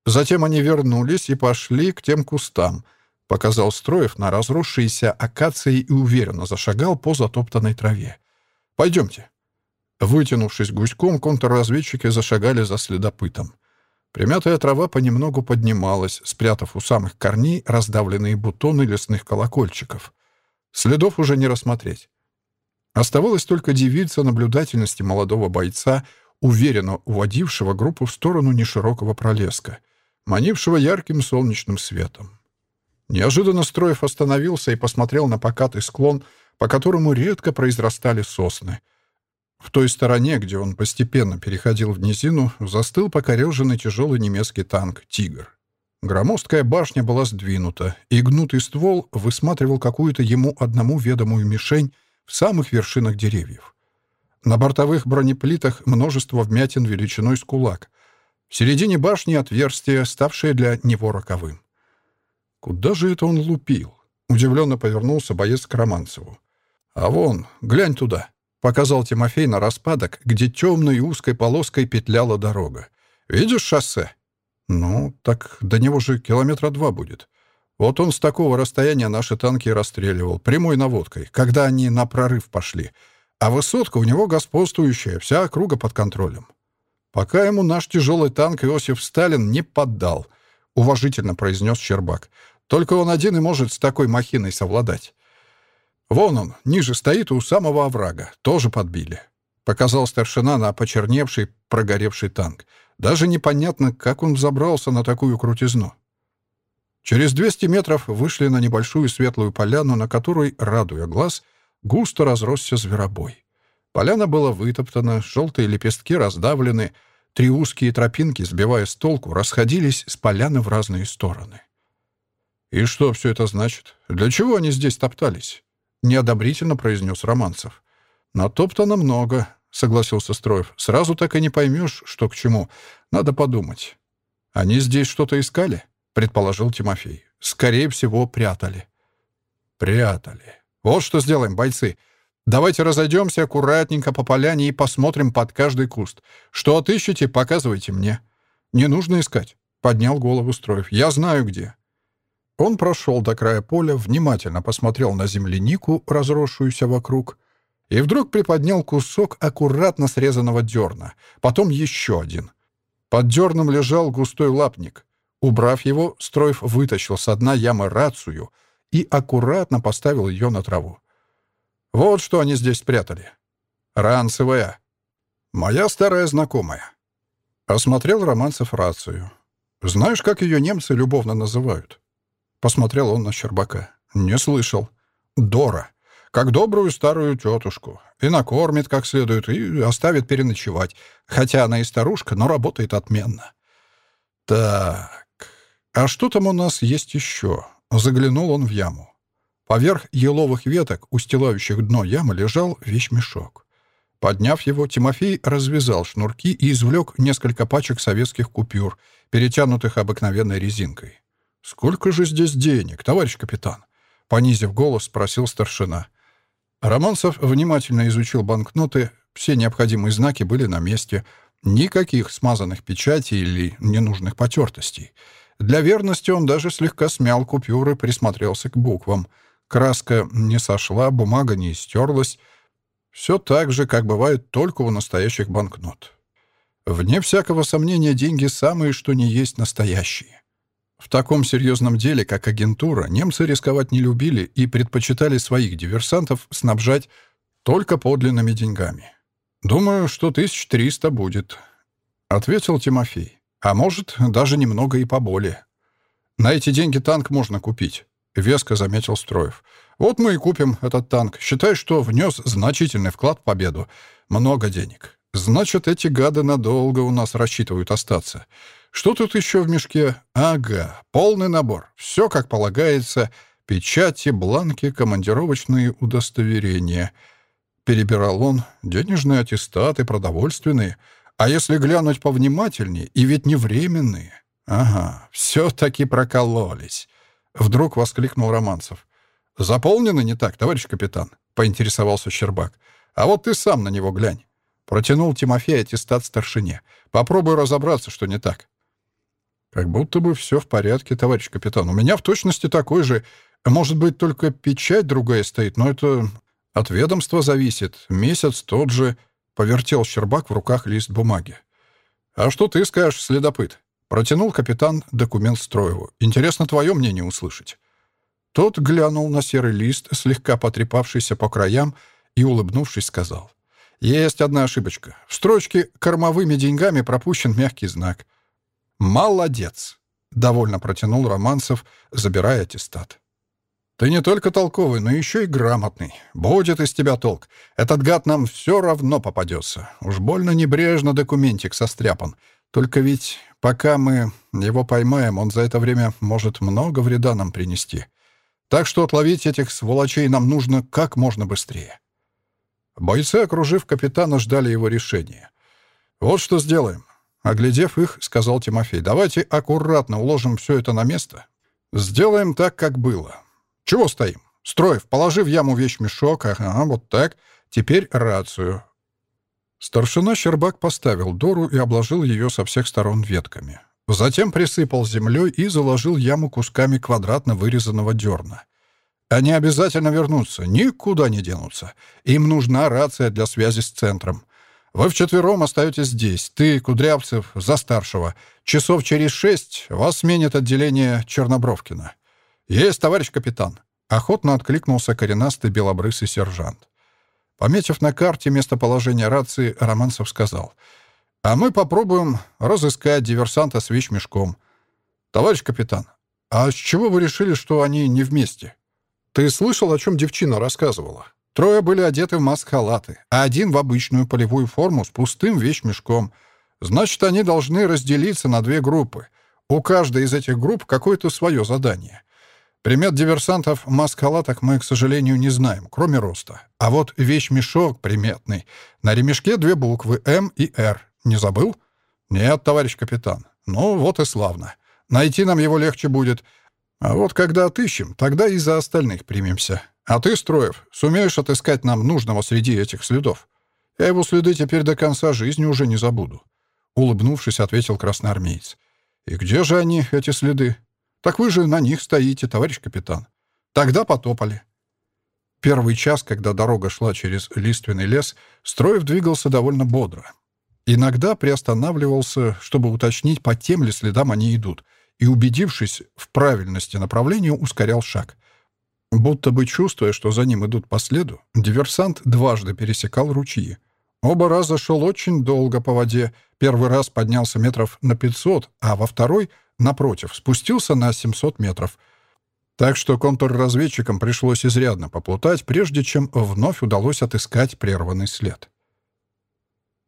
Затем они вернулись и пошли к тем кустам. Показал Строев на разросшиеся акации и уверенно зашагал по затоптанной траве. «Пойдемте». Вытянувшись гуськом, контрразведчики зашагали за следопытом. Примятая трава понемногу поднималась, спрятав у самых корней раздавленные бутоны лесных колокольчиков. Следов уже не рассмотреть. Оставалось только дивиться наблюдательности молодого бойца, уверенно уводившего группу в сторону неширокого пролеска, манившего ярким солнечным светом. Неожиданно Строев остановился и посмотрел на покатый склон, по которому редко произрастали сосны — в той стороне, где он постепенно переходил в низину, застыл покореженный тяжелый немецкий танк «Тигр». Громоздкая башня была сдвинута, и гнутый ствол высматривал какую-то ему одному ведомую мишень в самых вершинах деревьев. На бортовых бронеплитах множество вмятин величиной с кулак. В середине башни отверстие, ставшее для него роковым. «Куда же это он лупил?» — удивленно повернулся боец к Романцеву. «А вон, глянь туда!» Показал Тимофей на распадок, где темной узкой полоской петляла дорога. «Видишь шоссе?» «Ну, так до него же километра два будет. Вот он с такого расстояния наши танки расстреливал, прямой наводкой, когда они на прорыв пошли. А высотка у него господствующая, вся округа под контролем. Пока ему наш тяжелый танк Иосиф Сталин не поддал», — уважительно произнес Щербак. «Только он один и может с такой махиной совладать. «Вон он, ниже стоит у самого оврага. Тоже подбили». Показал старшина на почерневший, прогоревший танк. Даже непонятно, как он забрался на такую крутизну. Через 200 метров вышли на небольшую светлую поляну, на которой, радуя глаз, густо разросся зверобой. Поляна была вытоптана, желтые лепестки раздавлены, три узкие тропинки, сбивая с толку, расходились с поляны в разные стороны. «И что все это значит? Для чего они здесь топтались?» Неодобрительно произнес Романцев. «Натоптано много», — согласился Строев. «Сразу так и не поймешь, что к чему. Надо подумать». «Они здесь что-то искали?» — предположил Тимофей. скорее всего, прятали. Прятали. Вот что сделаем, бойцы. Давайте разойдемся аккуратненько по поляне и посмотрим под каждый куст. Что отыщете, показывайте мне. Не нужно искать. Поднял голову Строев. Я знаю где. Он прошел до края поля, внимательно посмотрел на землянику, разросшуюся вокруг, и вдруг приподнял кусок аккуратно срезанного дерна, потом еще один. Под дерном лежал густой лапник. Убрав его, Строев вытащил с дна ямы рацию и аккуратно поставил ее на траву. Вот что они здесь спрятали. Ранцевая. Моя старая знакомая. Осмотрел Романцев рацию. Знаешь, как ее немцы любовно называют? Посмотрел он на Щербака. «Не слышал. Дора. Как добрую старую тетушку. И накормит как следует, и оставит переночевать. Хотя она и старушка, но работает отменно». «Так. А что там у нас есть еще?» Заглянул он в яму. Поверх еловых веток, устилающих дно ямы, лежал вещмешок. Подняв его, Тимофей развязал шнурки и извлек несколько пачек советских купюр, перетянутых обыкновенной резинкой. «Сколько же здесь денег, товарищ капитан?» Понизив голос, спросил старшина. Романцев внимательно изучил банкноты, все необходимые знаки были на месте, никаких смазанных печатей или ненужных потертостей. Для верности он даже слегка смял купюры, присмотрелся к буквам. Краска не сошла, бумага не стерлась. Все так же, как бывает только у настоящих банкнот. Вне всякого сомнения, деньги самые, что не есть настоящие. В таком серьезном деле, как агентура, немцы рисковать не любили и предпочитали своих диверсантов снабжать только подлинными деньгами. «Думаю, что тысяч триста будет», — ответил Тимофей. «А может, даже немного и поболее. На эти деньги танк можно купить», — веско заметил Строев. «Вот мы и купим этот танк. Считай, что внес значительный вклад в победу. Много денег. Значит, эти гады надолго у нас рассчитывают остаться. Что тут еще в мешке? Ага, полный набор. Все как полагается. Печати, бланки, командировочные удостоверения. Перебирал он. Денежные аттестаты, продовольственные. А если глянуть повнимательнее, и ведь не временные. Ага, все-таки прокололись. Вдруг воскликнул Романцев. «Заполнено не так, товарищ капитан?» — поинтересовался Щербак. «А вот ты сам на него глянь». Протянул Тимофей аттестат старшине. «Попробуй разобраться, что не так». «Как будто бы все в порядке, товарищ капитан. У меня в точности такой же. Может быть, только печать другая стоит, но это от ведомства зависит. Месяц тот же». Повертел Щербак в руках лист бумаги. «А что ты скажешь, следопыт?» Протянул капитан документ Строеву. «Интересно твое мнение услышать». Тот глянул на серый лист, слегка потрепавшийся по краям, и, улыбнувшись, сказал. «Есть одна ошибочка. В строчке «кормовыми деньгами» пропущен мягкий знак. «Молодец!» — довольно протянул Романцев, забирая аттестат. «Ты не только толковый, но еще и грамотный. Будет из тебя толк. Этот гад нам все равно попадется. Уж больно небрежно документик состряпан. Только ведь пока мы его поймаем, он за это время может много вреда нам принести. Так что отловить этих сволочей нам нужно как можно быстрее». Бойцы, окружив капитана, ждали его решения. «Вот что сделаем. Оглядев их, сказал Тимофей, «Давайте аккуратно уложим все это на место. Сделаем так, как было. Чего стоим? Строев, положи в яму вещмешок. Ага, вот так. Теперь рацию». Старшина Щербак поставил Дору и обложил ее со всех сторон ветками. Затем присыпал землей и заложил яму кусками квадратно вырезанного дерна. Они обязательно вернутся, никуда не денутся. Им нужна рация для связи с центром. Вы вчетвером остаетесь здесь. Ты, Кудрявцев, за старшего. Часов через шесть вас сменит отделение Чернобровкина. Есть, товарищ капитан. Охотно откликнулся коренастый белобрысый сержант. Пометив на карте местоположение рации, Романцев сказал. «А мы попробуем разыскать диверсанта с вещмешком. Товарищ капитан, а с чего вы решили, что они не вместе? Ты слышал, о чем девчина рассказывала?» Трое были одеты в маск-халаты, а один в обычную полевую форму с пустым вещмешком. Значит, они должны разделиться на две группы. У каждой из этих групп какое-то свое задание. Примет диверсантов в маск-халатах мы, к сожалению, не знаем, кроме роста. А вот вещмешок приметный. На ремешке две буквы «М» и «Р». Не забыл? Нет, товарищ капитан. Ну, вот и славно. Найти нам его легче будет. А вот когда отыщем, тогда и за остальных примемся. А ты, Строев, сумеешь отыскать нам нужного среди этих следов? Я его следы теперь до конца жизни уже не забуду. Улыбнувшись, ответил красноармеец. И где же они, эти следы? Так вы же на них стоите, товарищ капитан. Тогда потопали. Первый час, когда дорога шла через лиственный лес, Строев двигался довольно бодро. Иногда приостанавливался, чтобы уточнить, по тем ли следам они идут, и, убедившись в правильности направления, ускорял шаг. Будто бы чувствуя, что за ним идут по следу, диверсант дважды пересекал ручьи. Оба раза шел очень долго по воде. Первый раз поднялся метров на 500, а во второй, напротив, спустился на 700 метров. Так что контрразведчикам пришлось изрядно поплутать, прежде чем вновь удалось отыскать прерванный след.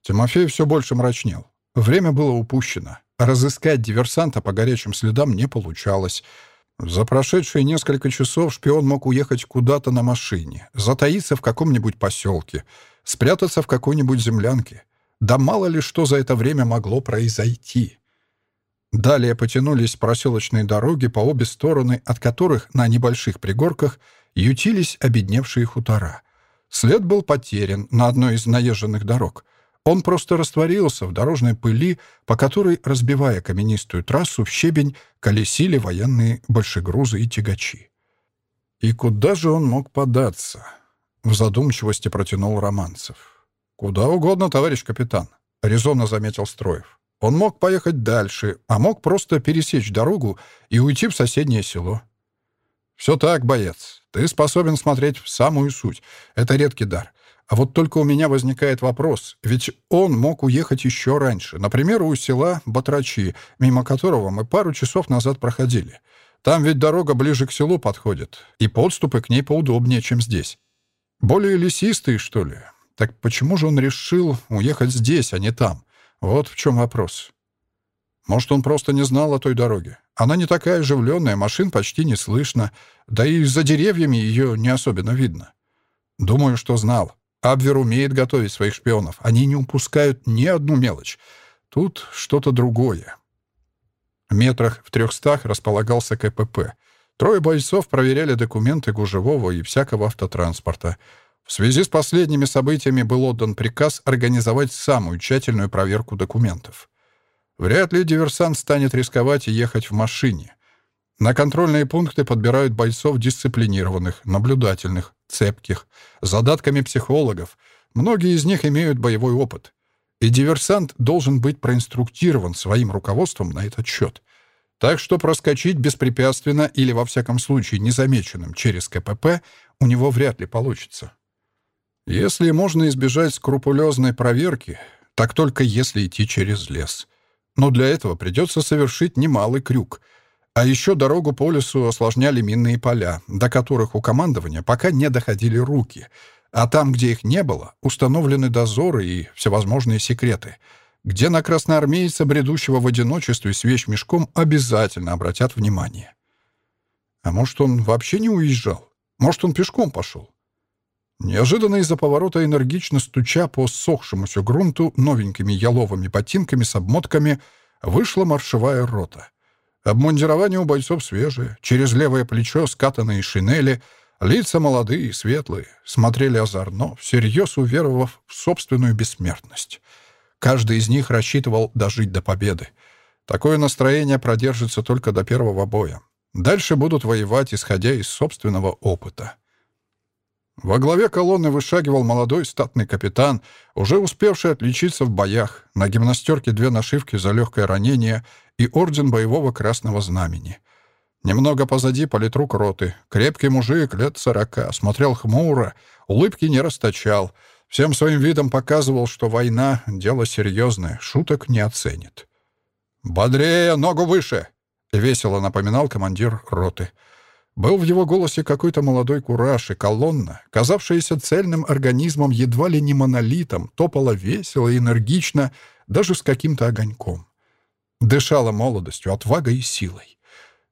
Тимофей все больше мрачнел. Время было упущено. Разыскать диверсанта по горячим следам не получалось. За прошедшие несколько часов шпион мог уехать куда-то на машине, затаиться в каком-нибудь поселке, спрятаться в какой-нибудь землянке. Да мало ли что за это время могло произойти. Далее потянулись проселочные дороги по обе стороны, от которых на небольших пригорках ютились обедневшие хутора. След был потерян на одной из наезженных дорог — он просто растворился в дорожной пыли, по которой, разбивая каменистую трассу, в щебень колесили военные большегрузы и тягачи. И куда же он мог податься? В задумчивости протянул Романцев. «Куда угодно, товарищ капитан», — резонно заметил Строев. «Он мог поехать дальше, а мог просто пересечь дорогу и уйти в соседнее село». «Все так, боец. Ты способен смотреть в самую суть. Это редкий дар. А вот только у меня возникает вопрос, ведь он мог уехать еще раньше, например, у села Батрачи, мимо которого мы пару часов назад проходили. Там ведь дорога ближе к селу подходит, и подступы к ней поудобнее, чем здесь. Более лесистые, что ли? Так почему же он решил уехать здесь, а не там? Вот в чем вопрос. Может, он просто не знал о той дороге? Она не такая оживленная, машин почти не слышно, да и за деревьями ее не особенно видно. Думаю, что знал. Абвер умеет готовить своих шпионов. Они не упускают ни одну мелочь. Тут что-то другое. В метрах в трехстах располагался КПП. Трое бойцов проверяли документы гужевого и всякого автотранспорта. В связи с последними событиями был отдан приказ организовать самую тщательную проверку документов. Вряд ли диверсант станет рисковать и ехать в машине. На контрольные пункты подбирают бойцов дисциплинированных, наблюдательных, цепких, задатками психологов. Многие из них имеют боевой опыт. И диверсант должен быть проинструктирован своим руководством на этот счет. Так что проскочить беспрепятственно или, во всяком случае, незамеченным через КПП у него вряд ли получится. Если можно избежать скрупулезной проверки, так только если идти через лес. Но для этого придется совершить немалый крюк — а еще дорогу по лесу осложняли минные поля, до которых у командования пока не доходили руки. А там, где их не было, установлены дозоры и всевозможные секреты, где на красноармейца, бредущего в одиночестве с вещмешком, обязательно обратят внимание. А может, он вообще не уезжал? Может, он пешком пошел? Неожиданно из-за поворота энергично стуча по ссохшемуся грунту новенькими яловыми ботинками с обмотками вышла маршевая рота — Обмундирование у бойцов свежее, через левое плечо скатанные шинели, лица молодые и светлые, смотрели озорно, всерьез уверовав в собственную бессмертность. Каждый из них рассчитывал дожить до победы. Такое настроение продержится только до первого боя. Дальше будут воевать, исходя из собственного опыта. Во главе колонны вышагивал молодой статный капитан, уже успевший отличиться в боях. На гимнастерке две нашивки за легкое ранение и орден боевого красного знамени. Немного позади политрук роты. Крепкий мужик, лет сорока, смотрел хмуро, улыбки не расточал. Всем своим видом показывал, что война — дело серьезное, шуток не оценит. «Бодрее, ногу выше!» — весело напоминал командир роты — был в его голосе какой-то молодой кураж, и колонна, казавшаяся цельным организмом едва ли не монолитом, топала весело и энергично, даже с каким-то огоньком. Дышала молодостью, отвагой и силой.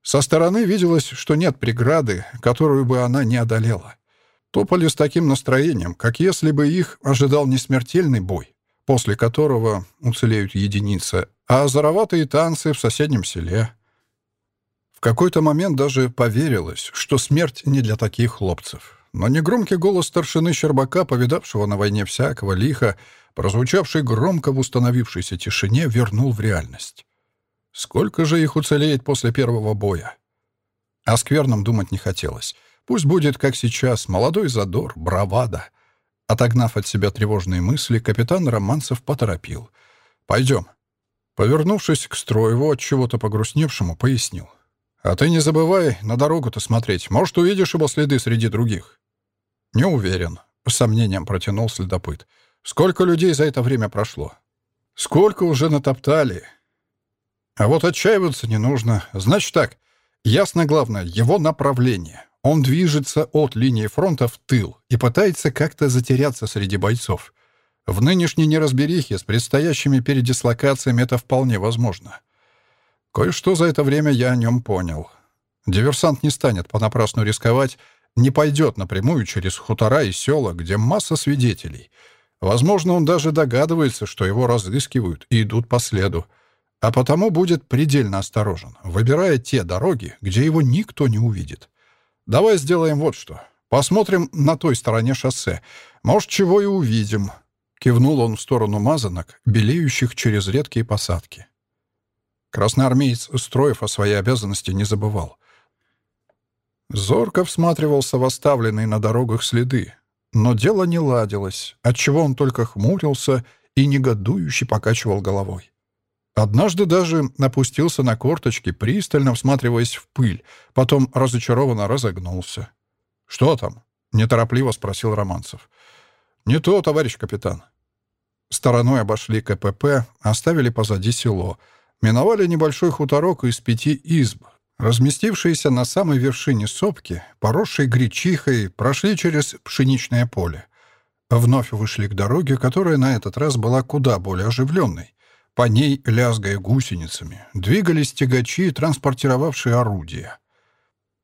Со стороны виделось, что нет преграды, которую бы она не одолела. Топали с таким настроением, как если бы их ожидал не смертельный бой, после которого уцелеют единицы, а озороватые танцы в соседнем селе — В какой-то момент даже поверилось, что смерть не для таких хлопцев. Но негромкий голос старшины Щербака, повидавшего на войне всякого лиха, прозвучавший громко в установившейся тишине, вернул в реальность. Сколько же их уцелеет после первого боя? О скверном думать не хотелось. Пусть будет, как сейчас, молодой задор, бравада. Отогнав от себя тревожные мысли, капитан Романцев поторопил. «Пойдем». Повернувшись к Строеву, от чего-то погрустневшему, пояснил. «А ты не забывай на дорогу-то смотреть. Может, увидишь его следы среди других». «Не уверен», — с сомнением протянул следопыт. «Сколько людей за это время прошло?» «Сколько уже натоптали?» «А вот отчаиваться не нужно. Значит так, ясно главное, его направление. Он движется от линии фронта в тыл и пытается как-то затеряться среди бойцов. В нынешней неразберихе с предстоящими передислокациями это вполне возможно. Кое-что за это время я о нем понял. Диверсант не станет понапрасну рисковать, не пойдет напрямую через хутора и села, где масса свидетелей. Возможно, он даже догадывается, что его разыскивают и идут по следу. А потому будет предельно осторожен, выбирая те дороги, где его никто не увидит. Давай сделаем вот что. Посмотрим на той стороне шоссе. Может, чего и увидим». Кивнул он в сторону мазанок, белеющих через редкие посадки. Красноармеец, строев о своей обязанности, не забывал. Зорко всматривался в оставленные на дорогах следы, но дело не ладилось, отчего он только хмурился и негодующе покачивал головой. Однажды даже опустился на корточки, пристально всматриваясь в пыль, потом разочарованно разогнулся. «Что там?» — неторопливо спросил Романцев. «Не то, товарищ капитан». Стороной обошли КПП, оставили позади село. Миновали небольшой хуторок из пяти изб, разместившиеся на самой вершине сопки, поросшей гречихой, прошли через пшеничное поле. Вновь вышли к дороге, которая на этот раз была куда более оживленной. По ней, лязгая гусеницами, двигались тягачи, транспортировавшие орудия.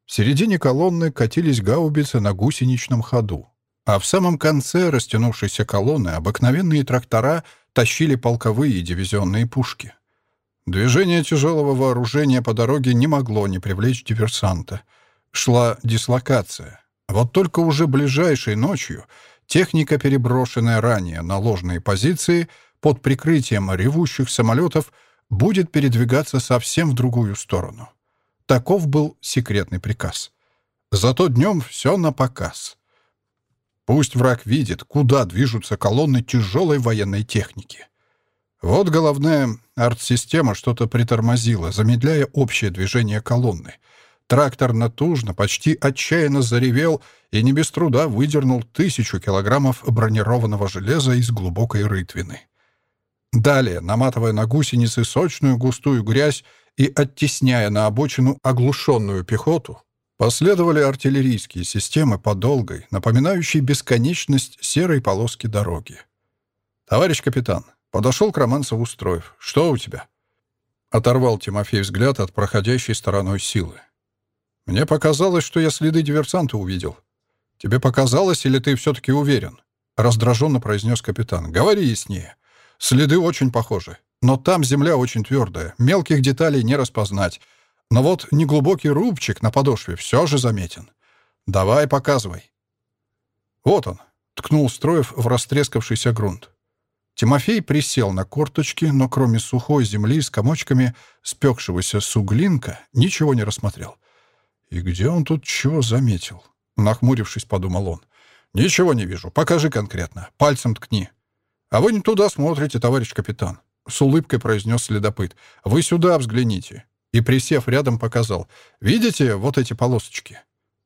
В середине колонны катились гаубицы на гусеничном ходу. А в самом конце растянувшейся колонны обыкновенные трактора тащили полковые и дивизионные пушки. Движение тяжелого вооружения по дороге не могло не привлечь диверсанта. Шла дислокация. Вот только уже ближайшей ночью техника, переброшенная ранее на ложные позиции, под прикрытием ревущих самолетов будет передвигаться совсем в другую сторону. Таков был секретный приказ. Зато днем все на показ. Пусть враг видит, куда движутся колонны тяжелой военной техники. Вот головная арт-система что-то притормозила, замедляя общее движение колонны. Трактор натужно, почти отчаянно заревел и не без труда выдернул тысячу килограммов бронированного железа из глубокой рытвины. Далее, наматывая на гусеницы сочную густую грязь и оттесняя на обочину оглушенную пехоту, последовали артиллерийские системы по долгой, напоминающей бесконечность серой полоски дороги. «Товарищ капитан», — подошел к Романцеву Строев, — «что у тебя?» Оторвал Тимофей взгляд от проходящей стороной силы. «Мне показалось, что я следы диверсанта увидел». «Тебе показалось, или ты все-таки уверен?» — раздраженно произнес капитан. «Говори яснее». Следы очень похожи. Но там земля очень твердая, мелких деталей не распознать. Но вот неглубокий рубчик на подошве все же заметен. Давай, показывай. Вот он, ткнул Строев в растрескавшийся грунт. Тимофей присел на корточки, но кроме сухой земли с комочками спекшегося суглинка ничего не рассмотрел. «И где он тут чего заметил?» Нахмурившись, подумал он. «Ничего не вижу. Покажи конкретно. Пальцем ткни». «А вы не туда смотрите, товарищ капитан», — с улыбкой произнес следопыт. «Вы сюда взгляните». И, присев рядом, показал. «Видите вот эти полосочки?»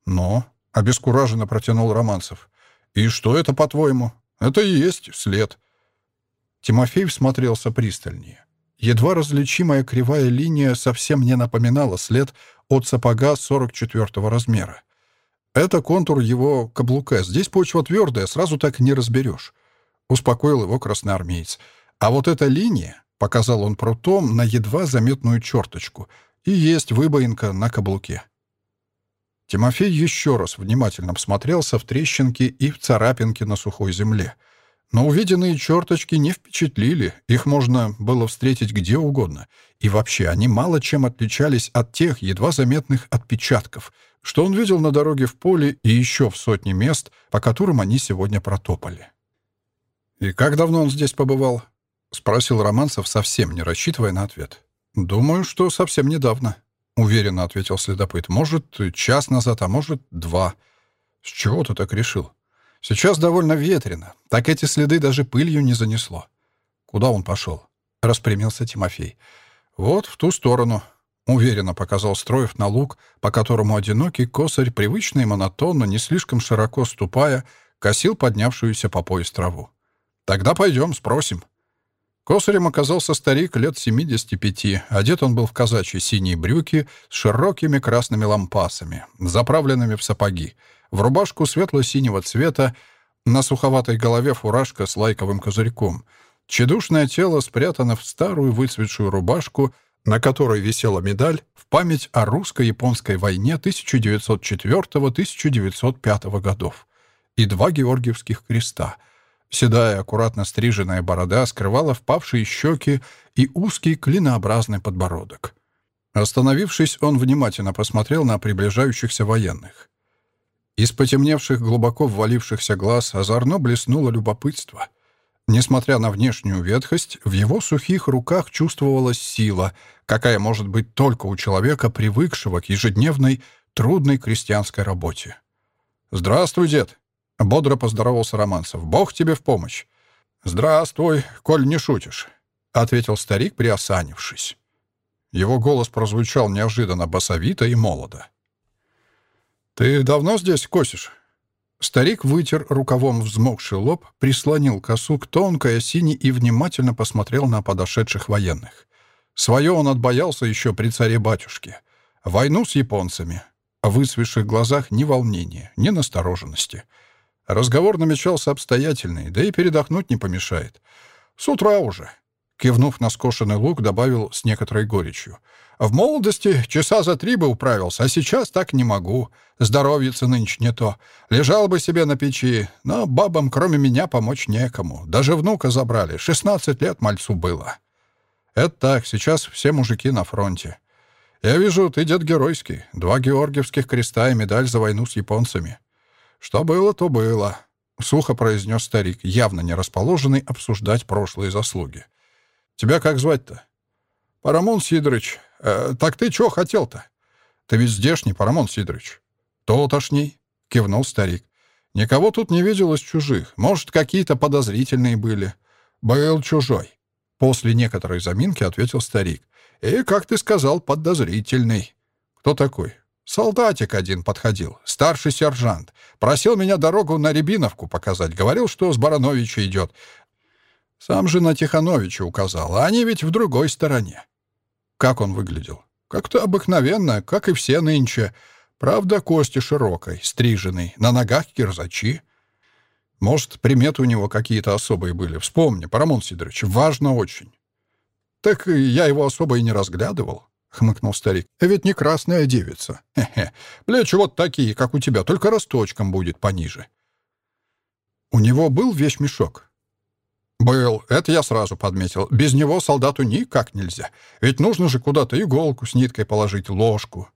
«Но», — обескураженно протянул Романцев. «И что это, по-твоему?» «Это и есть след». Тимофей всмотрелся пристальнее. Едва различимая кривая линия совсем не напоминала след от сапога 44-го размера. Это контур его каблука. Здесь почва твердая, сразу так не разберешь. — успокоил его красноармеец. «А вот эта линия», — показал он прутом на едва заметную черточку, и есть выбоинка на каблуке. Тимофей еще раз внимательно всмотрелся в трещинки и в царапинки на сухой земле. Но увиденные черточки не впечатлили, их можно было встретить где угодно. И вообще, они мало чем отличались от тех едва заметных отпечатков, что он видел на дороге в поле и еще в сотне мест, по которым они сегодня протопали. «И как давно он здесь побывал?» — спросил Романцев, совсем не рассчитывая на ответ. «Думаю, что совсем недавно», — уверенно ответил следопыт. «Может, час назад, а может, два. С чего ты так решил? Сейчас довольно ветрено. Так эти следы даже пылью не занесло». «Куда он пошел?» — распрямился Тимофей. «Вот в ту сторону», — уверенно показал Строев на луг, по которому одинокий косарь, привычно и монотонно, не слишком широко ступая, косил поднявшуюся по пояс траву. «Тогда пойдем, спросим». Косарем оказался старик лет 75. Одет он был в казачьи синие брюки с широкими красными лампасами, заправленными в сапоги, в рубашку светло-синего цвета, на суховатой голове фуражка с лайковым козырьком. Чедушное тело спрятано в старую выцветшую рубашку, на которой висела медаль в память о русско-японской войне 1904-1905 годов и два георгиевских креста — Седая, аккуратно стриженная борода скрывала впавшие щеки и узкий клинообразный подбородок. Остановившись, он внимательно посмотрел на приближающихся военных. Из потемневших, глубоко ввалившихся глаз озорно блеснуло любопытство. Несмотря на внешнюю ветхость, в его сухих руках чувствовалась сила, какая может быть только у человека, привыкшего к ежедневной, трудной крестьянской работе. «Здравствуй, дед!» — бодро поздоровался Романцев. «Бог тебе в помощь!» «Здравствуй, коль не шутишь», — ответил старик, приосанившись. Его голос прозвучал неожиданно басовито и молодо. «Ты давно здесь косишь?» Старик вытер рукавом взмокший лоб, прислонил косу к тонкой осине и внимательно посмотрел на подошедших военных. Свое он отбоялся еще при царе-батюшке. Войну с японцами. В высвеших глазах ни волнения, ни настороженности — Разговор намечался обстоятельный, да и передохнуть не помешает. С утра уже. Кивнув на скошенный лук, добавил с некоторой горечью. «В молодости часа за три бы управился, а сейчас так не могу. Здоровьица нынче не то. Лежал бы себе на печи, но бабам кроме меня помочь некому. Даже внука забрали. Шестнадцать лет мальцу было». «Это так, сейчас все мужики на фронте. Я вижу, ты дед геройский. Два георгиевских креста и медаль за войну с японцами. «Что было, то было», — сухо произнес старик, явно не расположенный обсуждать прошлые заслуги. «Тебя как звать-то?» «Парамон Сидорович. Э, так ты чего хотел-то?» «Ты ведь здешний, Парамон Сидорович». «Тотошний», — кивнул старик. «Никого тут не видел из чужих. Может, какие-то подозрительные были». «Был чужой», — после некоторой заминки ответил старик. «И, как ты сказал, подозрительный». «Кто такой?» Солдатик один подходил, старший сержант. Просил меня дорогу на Рябиновку показать. Говорил, что с Барановича идет. Сам же на Тихановича указал, а они ведь в другой стороне. Как он выглядел? Как-то обыкновенно, как и все нынче. Правда, кости широкой, стриженный, на ногах кирзачи. Может, приметы у него какие-то особые были. Вспомни, Парамон Сидорович, важно очень. Так я его особо и не разглядывал. — хмыкнул старик. «Ведь не красная девица. Хе-хе. Плечи вот такие, как у тебя, только росточком будет пониже». «У него был вещмешок?» «Был. Это я сразу подметил. Без него солдату никак нельзя. Ведь нужно же куда-то иголку с ниткой положить, ложку.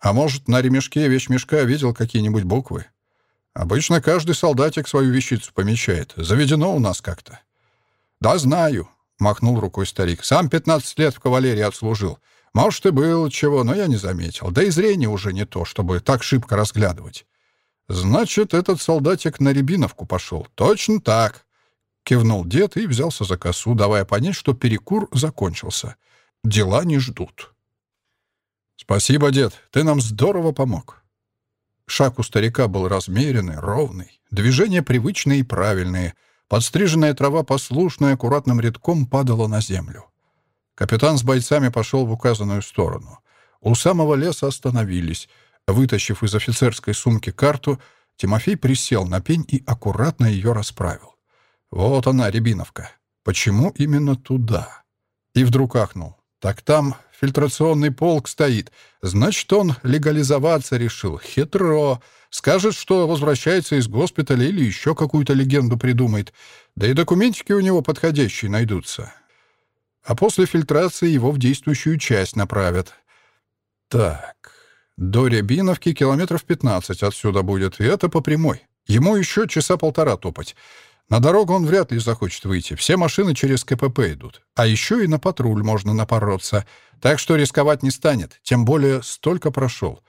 А может, на ремешке вещмешка видел какие-нибудь буквы? Обычно каждый солдатик свою вещицу помечает. Заведено у нас как-то». «Да знаю», — махнул рукой старик. «Сам 15 лет в кавалерии отслужил. Может, и было чего, но я не заметил. Да и зрение уже не то, чтобы так шибко разглядывать. Значит, этот солдатик на Рябиновку пошел. Точно так. Кивнул дед и взялся за косу, давая понять, что перекур закончился. Дела не ждут. «Спасибо, дед, ты нам здорово помог». Шаг у старика был размеренный, ровный, движения привычные и правильные. Подстриженная трава послушная аккуратным рядком падала на землю. Капитан с бойцами пошел в указанную сторону. У самого леса остановились. Вытащив из офицерской сумки карту, Тимофей присел на пень и аккуратно ее расправил. Вот она, Рябиновка. Почему именно туда? И вдруг ахнул. Так там фильтрационный полк стоит. Значит, он легализоваться решил. Хитро. Скажет, что возвращается из госпиталя или еще какую-то легенду придумает. Да и документики у него подходящие найдутся. А после фильтрации его в действующую часть направят. Так, до Рябиновки километров 15 отсюда будет, и это по прямой. Ему еще часа полтора топать. На дорогу он вряд ли захочет выйти. Все машины через КПП идут. А еще и на патруль можно напороться. Так что рисковать не станет. Тем более столько прошел.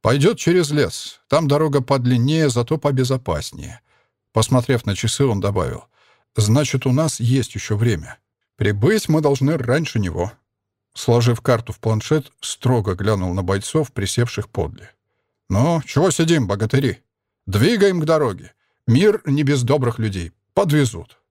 Пойдет через лес. Там дорога подлиннее, зато побезопаснее. Посмотрев на часы, он добавил. «Значит, у нас есть еще время. Прибыть мы должны раньше него». Сложив карту в планшет, строго глянул на бойцов, присевших подле. «Ну, чего сидим, богатыри? Двигаем к дороге. Мир не без добрых людей. Подвезут.